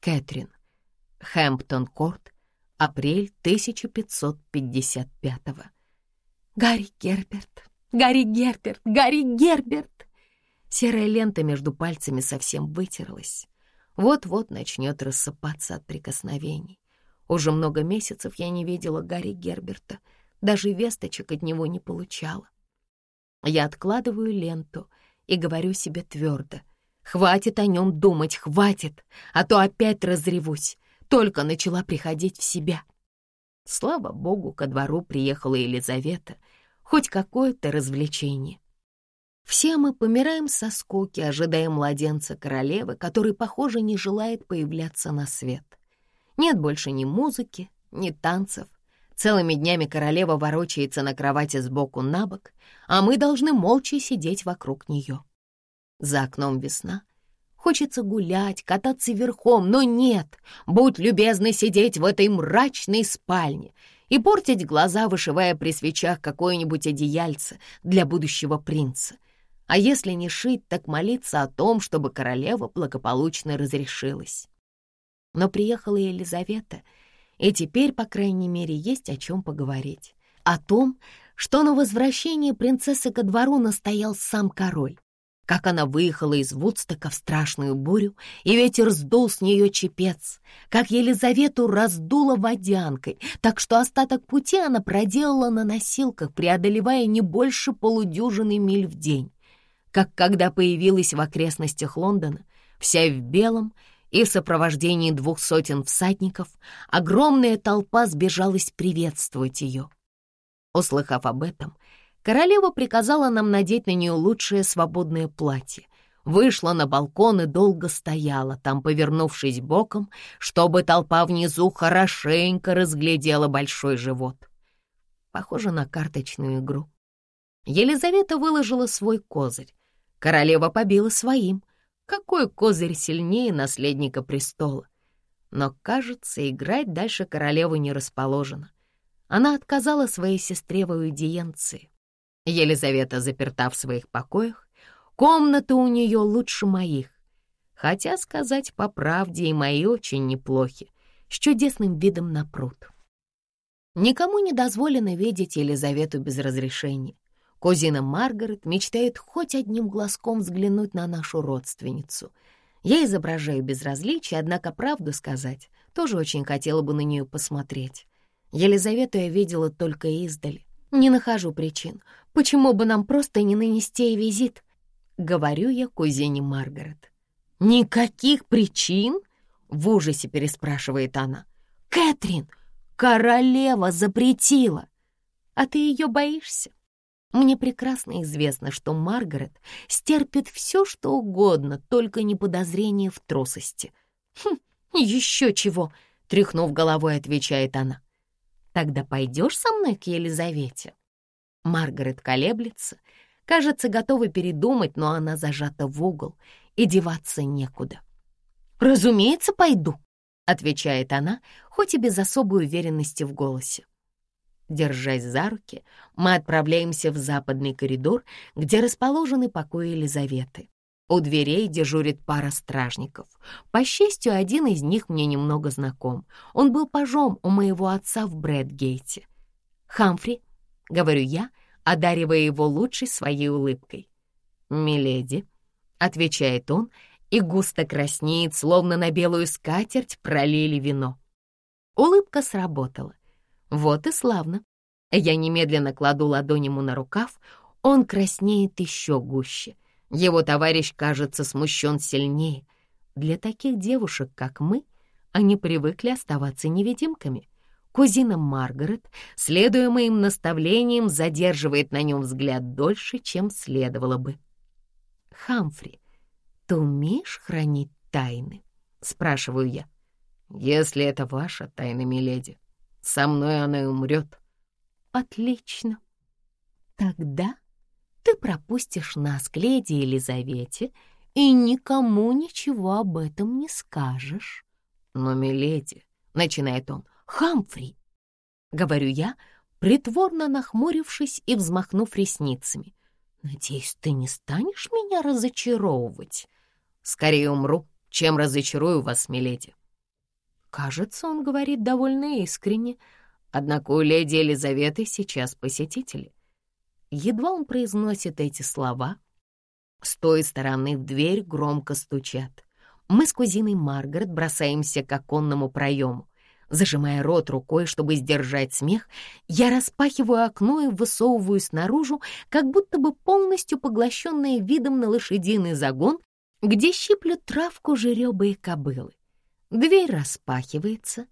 Кэтрин. Хэмптон-Корт. Апрель 1555 Гарри Герберт, Гарри Герберт, Гарри Герберт. Серая лента между пальцами совсем вытерлась. Вот-вот начнет рассыпаться от прикосновений. Уже много месяцев я не видела Гарри Герберта, даже весточек от него не получала. Я откладываю ленту и говорю себе твердо. Хватит о нем думать, хватит, а то опять разревусь. Только начала приходить в себя. Слава богу, ко двору приехала Елизавета. Хоть какое-то развлечение. Все мы помираем со скуки, ожидая младенца королевы, который, похоже, не желает появляться на свет. Нет больше ни музыки, ни танцев. Целыми днями королева ворочается на кровати сбоку на бок, а мы должны молча сидеть вокруг нее. За окном весна. Хочется гулять, кататься верхом, но нет. Будь любезны сидеть в этой мрачной спальне и портить глаза, вышивая при свечах какое-нибудь одеяльце для будущего принца. А если не шить, так молиться о том, чтобы королева благополучно разрешилась. Но приехала Елизавета, и теперь, по крайней мере, есть о чем поговорить. О том, что на возвращение принцессы ко двору настоял сам король. Как она выехала из Вудстока в страшную бурю, и ветер сдул с нее чепец, как Елизавету раздуло водянкой, так что остаток пути она проделала на носилках, преодолевая не больше полудюжины миль в день. Как когда появилась в окрестностях Лондона, вся в белом, и в сопровождении двух сотен всадников огромная толпа сбежалась приветствовать ее. Услыхав об этом, королева приказала нам надеть на нее лучшее свободное платье, вышла на балкон и долго стояла там, повернувшись боком, чтобы толпа внизу хорошенько разглядела большой живот. Похоже на карточную игру. Елизавета выложила свой козырь. Королева побила своим. Какой козырь сильнее наследника престола? Но, кажется, играть дальше королева не расположена. Она отказала своей сестре в аудиенции. Елизавета заперта в своих покоях. Комнаты у нее лучше моих. Хотя, сказать по правде, и мои очень неплохи, с чудесным видом на пруд. Никому не дозволено видеть Елизавету без разрешения. Кузина Маргарет мечтает хоть одним глазком взглянуть на нашу родственницу. Я изображаю безразличие, однако правду сказать, тоже очень хотела бы на нее посмотреть. Елизавету я видела только издали. Не нахожу причин, почему бы нам просто не нанести ей визит, говорю я кузине Маргарет. Никаких причин? В ужасе переспрашивает она. Кэтрин, королева запретила. А ты ее боишься? Мне прекрасно известно, что Маргарет стерпит все, что угодно, только не подозрение в трусости. «Хм, еще чего!» — тряхнув головой, отвечает она. «Тогда пойдешь со мной к Елизавете?» Маргарет колеблется, кажется, готова передумать, но она зажата в угол, и деваться некуда. «Разумеется, пойду», — отвечает она, хоть и без особой уверенности в голосе. Держась за руки, мы отправляемся в западный коридор, где расположены покои Елизаветы. У дверей дежурит пара стражников. По счастью, один из них мне немного знаком. Он был пажом у моего отца в Брэдгейте. «Хамфри», — говорю я, одаривая его лучшей своей улыбкой. «Миледи», — отвечает он, и густо краснеет, словно на белую скатерть пролили вино. Улыбка сработала. Вот и славно. Я немедленно кладу ладонь ему на рукав, он краснеет еще гуще. Его товарищ кажется смущен сильнее. Для таких девушек, как мы, они привыкли оставаться невидимками. Кузина Маргарет, следуя моим наставлениям, задерживает на нем взгляд дольше, чем следовало бы. «Хамфри, ты умеешь хранить тайны?» — спрашиваю я. «Если это ваша тайна, миледи», со мной она и умрет. Отлично. Тогда ты пропустишь нас к леди Елизавете и никому ничего об этом не скажешь. Но, миледи, — начинает он, — Хамфри, — говорю я, притворно нахмурившись и взмахнув ресницами. Надеюсь, ты не станешь меня разочаровывать. Скорее умру, чем разочарую вас, миледи. Кажется, он говорит довольно искренне. Однако у леди Елизаветы сейчас посетители. Едва он произносит эти слова, с той стороны в дверь громко стучат. Мы с кузиной Маргарет бросаемся к оконному проему. Зажимая рот рукой, чтобы сдержать смех, я распахиваю окно и высовываюсь наружу, как будто бы полностью поглощенная видом на лошадиный загон, где щиплют травку жеребы и кобылы. Дверь распахивается.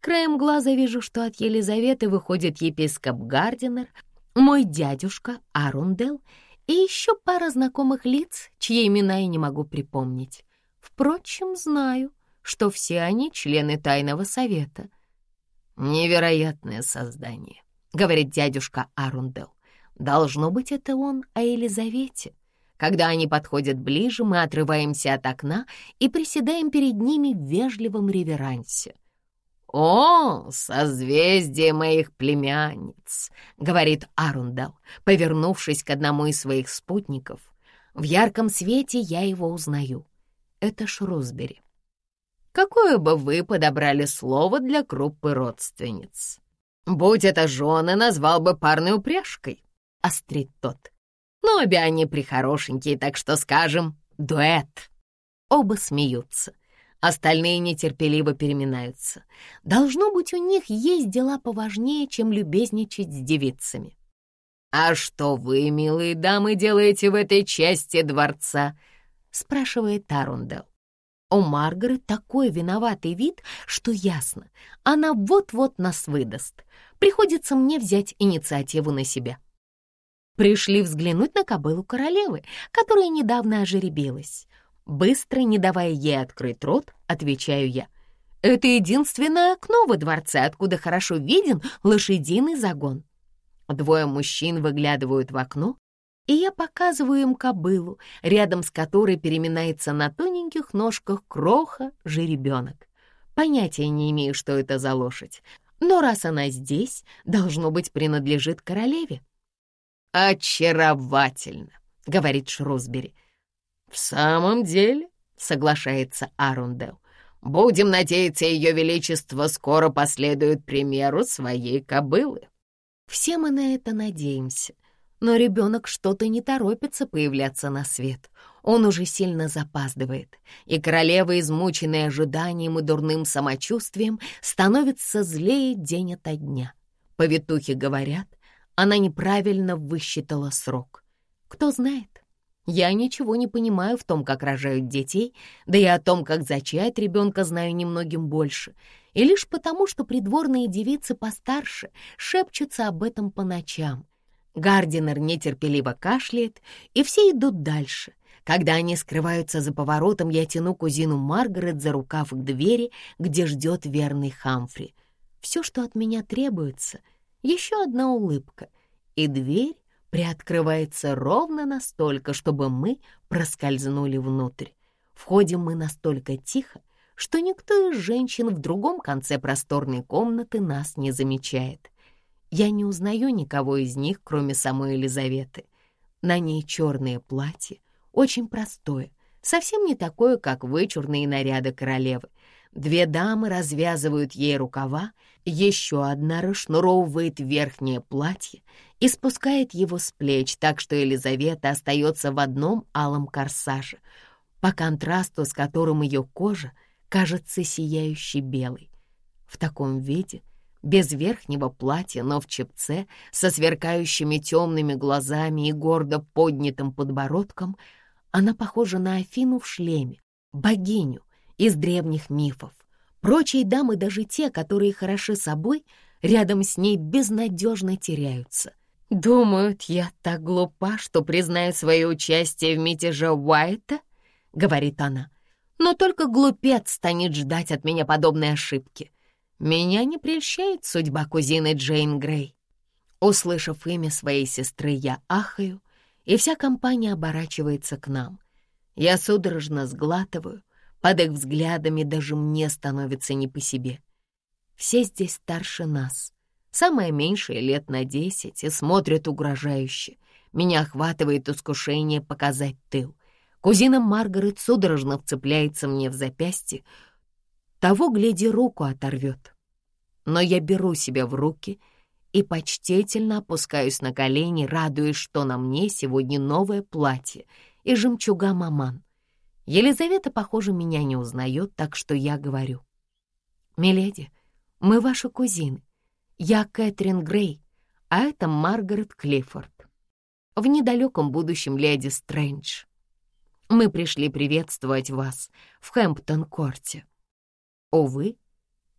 Краем глаза вижу, что от Елизаветы выходит епископ Гардинер, мой дядюшка Арундел и еще пара знакомых лиц, чьи имена я не могу припомнить. Впрочем, знаю, что все они члены тайного совета. «Невероятное создание», — говорит дядюшка Арундел. «Должно быть, это он о Елизавете». Когда они подходят ближе, мы отрываемся от окна и приседаем перед ними в вежливом реверансе. «О, созвездие моих племянниц!» — говорит Арундел, повернувшись к одному из своих спутников. В ярком свете я его узнаю. Это Шрусбери. Какое бы вы подобрали слово для группы родственниц? Будь это жены, назвал бы парной упряжкой, — острит тот. Но обе они прихорошенькие, так что скажем дуэт. Оба смеются. Остальные нетерпеливо переминаются. Должно быть, у них есть дела поважнее, чем любезничать с девицами. «А что вы, милые дамы, делаете в этой части дворца?» — спрашивает Тарундел. У Маргарет такой виноватый вид, что ясно, она вот-вот нас выдаст. Приходится мне взять инициативу на себя. Пришли взглянуть на кобылу королевы, которая недавно ожеребилась. Быстро, не давая ей открыть рот, отвечаю я. Это единственное окно во дворце, откуда хорошо виден лошадиный загон. Двое мужчин выглядывают в окно и я показываю им кобылу, рядом с которой переминается на тоненьких ножках кроха жеребенок. Понятия не имею, что это за лошадь, но раз она здесь, должно быть, принадлежит королеве. «Очаровательно», — говорит Шрусбери. «В самом деле», — соглашается Арундел, «будем надеяться, ее величество скоро последует примеру своей кобылы». Все мы на это надеемся — но ребенок что-то не торопится появляться на свет. Он уже сильно запаздывает, и королева, измученная ожиданием и дурным самочувствием, становится злее день ото дня. Повитухи говорят, она неправильно высчитала срок. Кто знает, я ничего не понимаю в том, как рожают детей, да и о том, как зачать ребенка знаю немногим больше, и лишь потому, что придворные девицы постарше шепчутся об этом по ночам — Гардинер нетерпеливо кашляет, и все идут дальше. Когда они скрываются за поворотом, я тяну кузину Маргарет за рукав к двери, где ждет верный Хамфри. Все, что от меня требуется, еще одна улыбка, и дверь приоткрывается ровно настолько, чтобы мы проскользнули внутрь. Входим мы настолько тихо, что никто из женщин в другом конце просторной комнаты нас не замечает. Я не узнаю никого из них, кроме самой Елизаветы. На ней черное платье, очень простое, совсем не такое, как вычурные наряды королевы. Две дамы развязывают ей рукава, еще одна расшнуровывает верхнее платье и спускает его с плеч, так что Елизавета остается в одном алом корсаже, по контрасту с которым ее кожа кажется сияющей белой. В таком виде — без верхнего платья, но в чепце, со сверкающими темными глазами и гордо поднятым подбородком, она похожа на Афину в шлеме, богиню из древних мифов. Прочие дамы, даже те, которые хороши собой, рядом с ней безнадежно теряются. «Думают, я так глупа, что признаю свое участие в мятеже Уайта?» — говорит она. «Но только глупец станет ждать от меня подобной ошибки. Меня не прельщает судьба кузины Джейн Грей. Услышав имя своей сестры, я ахаю, и вся компания оборачивается к нам. Я судорожно сглатываю, под их взглядами даже мне становится не по себе. Все здесь старше нас, самое меньшее лет на десять, и смотрят угрожающе. Меня охватывает искушение показать тыл. Кузина Маргарет судорожно вцепляется мне в запястье, Того, гляди, руку оторвет. Но я беру себя в руки и почтительно опускаюсь на колени, радуясь, что на мне сегодня новое платье и жемчуга маман. Елизавета, похоже, меня не узнает, так что я говорю. «Миледи, мы ваши кузины. Я Кэтрин Грей, а это Маргарет Клиффорд. В недалеком будущем леди Стрэндж. Мы пришли приветствовать вас в Хэмптон-корте. Увы,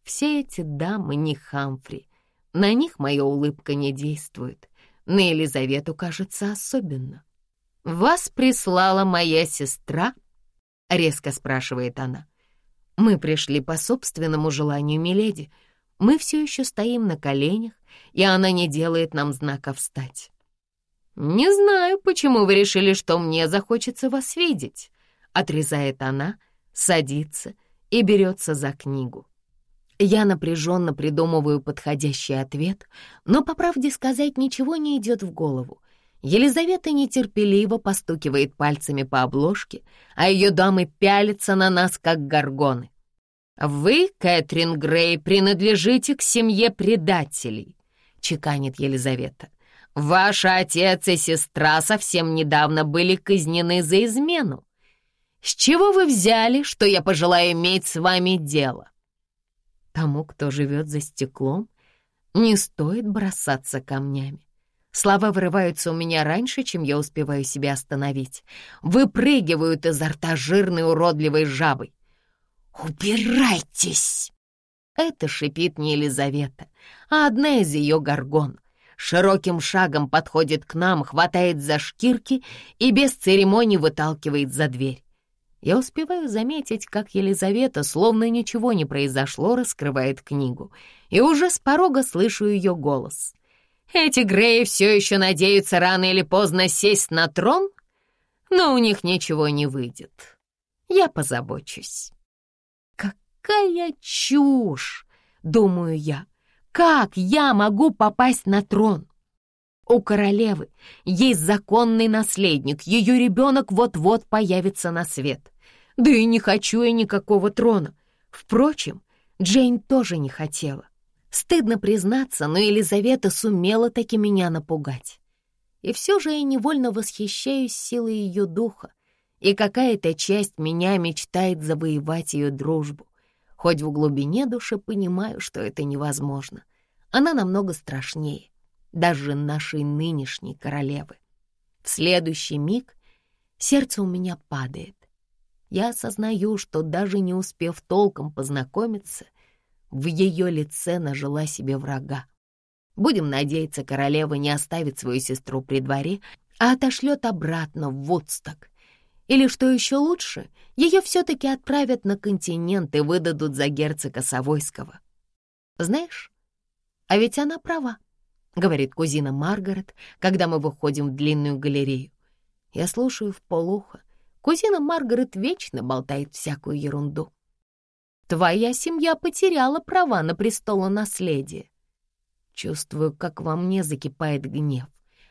все эти дамы не Хамфри. На них моя улыбка не действует. На Елизавету, кажется, особенно. «Вас прислала моя сестра?» — резко спрашивает она. «Мы пришли по собственному желанию, миледи. Мы все еще стоим на коленях, и она не делает нам знака встать. «Не знаю, почему вы решили, что мне захочется вас видеть», — отрезает она, садится и берется за книгу. Я напряженно придумываю подходящий ответ, но, по правде сказать, ничего не идет в голову. Елизавета нетерпеливо постукивает пальцами по обложке, а ее дамы пялятся на нас, как горгоны. «Вы, Кэтрин Грей, принадлежите к семье предателей», — чеканит Елизавета. Ваш отец и сестра совсем недавно были казнены за измену. С чего вы взяли, что я пожелаю иметь с вами дело? Тому, кто живет за стеклом, не стоит бросаться камнями. Слова вырываются у меня раньше, чем я успеваю себя остановить. Выпрыгивают изо рта жирной уродливой жабой. «Убирайтесь!» Это шипит не Елизавета, а одна из ее горгон — широким шагом подходит к нам, хватает за шкирки и без церемоний выталкивает за дверь. Я успеваю заметить, как Елизавета, словно ничего не произошло, раскрывает книгу, и уже с порога слышу ее голос. «Эти Греи все еще надеются рано или поздно сесть на трон, но у них ничего не выйдет. Я позабочусь». «Какая чушь!» — думаю я. Как я могу попасть на трон? У королевы есть законный наследник, ее ребенок вот-вот появится на свет. Да и не хочу я никакого трона. Впрочем, Джейн тоже не хотела. Стыдно признаться, но Елизавета сумела таки меня напугать. И все же я невольно восхищаюсь силой ее духа, и какая-то часть меня мечтает завоевать ее дружбу хоть в глубине души понимаю, что это невозможно. Она намного страшнее, даже нашей нынешней королевы. В следующий миг сердце у меня падает. Я осознаю, что даже не успев толком познакомиться, в ее лице нажила себе врага. Будем надеяться, королева не оставит свою сестру при дворе, а отошлет обратно в Вудсток, или, что еще лучше, ее все-таки отправят на континент и выдадут за герцога Савойского. Знаешь, а ведь она права, — говорит кузина Маргарет, когда мы выходим в длинную галерею. Я слушаю в полухо. Кузина Маргарет вечно болтает всякую ерунду. Твоя семья потеряла права на престолонаследие. Чувствую, как во мне закипает гнев.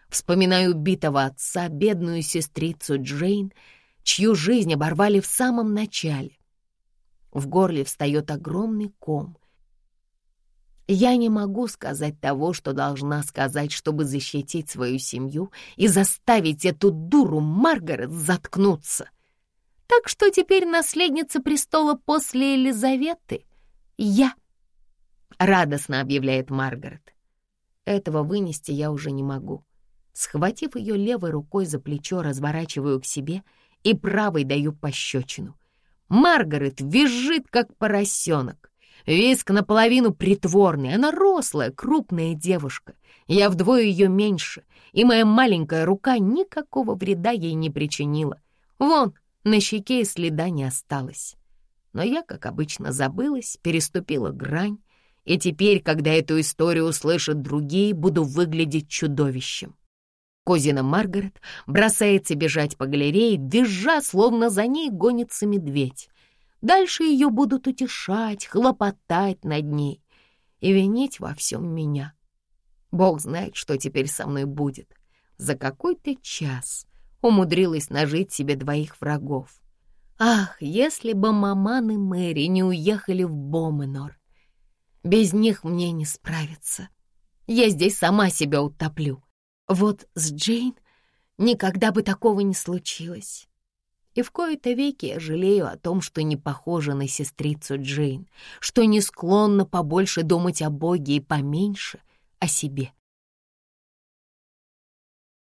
Вспоминаю убитого отца, бедную сестрицу Джейн — чью жизнь оборвали в самом начале. В горле встает огромный ком. Я не могу сказать того, что должна сказать, чтобы защитить свою семью и заставить эту дуру Маргарет заткнуться. Так что теперь наследница престола после Елизаветы — я, — радостно объявляет Маргарет. Этого вынести я уже не могу. Схватив ее левой рукой за плечо, разворачиваю к себе — и правой даю пощечину. Маргарет визжит, как поросенок. Виск наполовину притворный, она рослая, крупная девушка. Я вдвое ее меньше, и моя маленькая рука никакого вреда ей не причинила. Вон, на щеке и следа не осталось. Но я, как обычно, забылась, переступила грань, и теперь, когда эту историю услышат другие, буду выглядеть чудовищем. Кузина Маргарет бросается бежать по галерее, визжа, словно за ней гонится медведь. Дальше ее будут утешать, хлопотать над ней и винить во всем меня. Бог знает, что теперь со мной будет. За какой-то час умудрилась нажить себе двоих врагов. Ах, если бы маман и Мэри не уехали в Боменор. Без них мне не справиться. Я здесь сама себя утоплю. Вот с Джейн никогда бы такого не случилось. И в кои-то веки я жалею о том, что не похожа на сестрицу Джейн, что не склонна побольше думать о Боге и поменьше о себе.